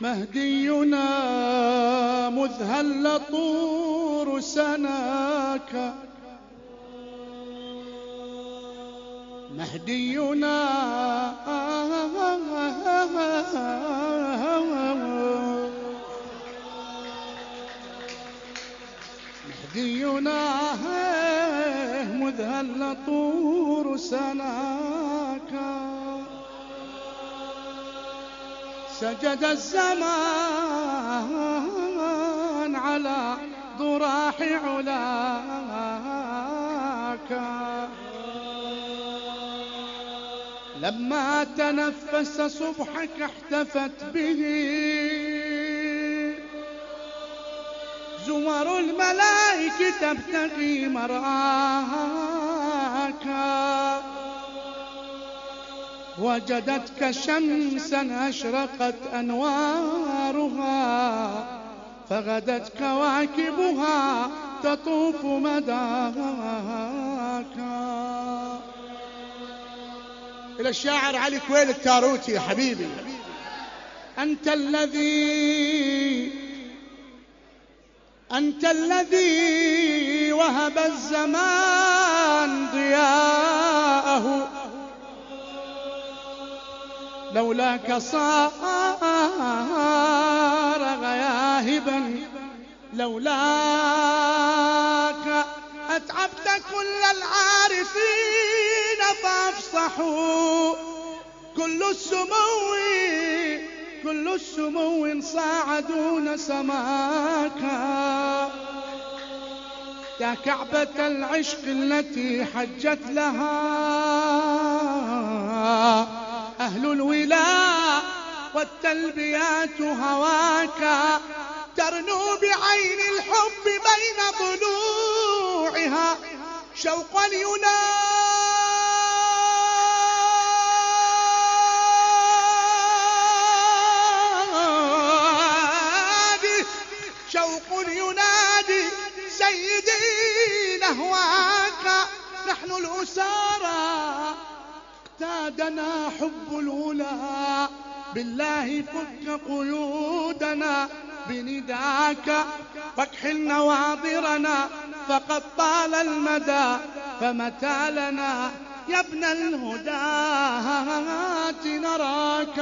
مهدينا مذ هل طور سناك؟ مهدينا مهدينا مذ هل طور سناك؟ سجد الزمان على ضراح علاك. لما تنفس صبحك احتفت به. زمر الملائكة تبتغي مرآك. وجدتك شمسا أشرقت أنوارها فغدت كواكبها تطوف مداك. إلى الشاعر علي كويل التاروتي يا حبيبي. أنت الذي أنت الذي وهب الزمان ضياءه لولاك صار غياهبا لولاك أتعبت كل العارفين فأفصحوا. كل السمو كل السمو صاعدون سماك. يا كعبة العشق التي حجت لها والتلبيات هواك. ترنو بعين الحب بين ضلوعها شوقا ينادي شوق ينادي. سيدي نهواك نحن الأسارى. اقتادنا حب الولا بالله فك قيودنا بنداك فاكحل نواظرنا فقد طال المدى فمتى لنا يا ابن الهداة نراك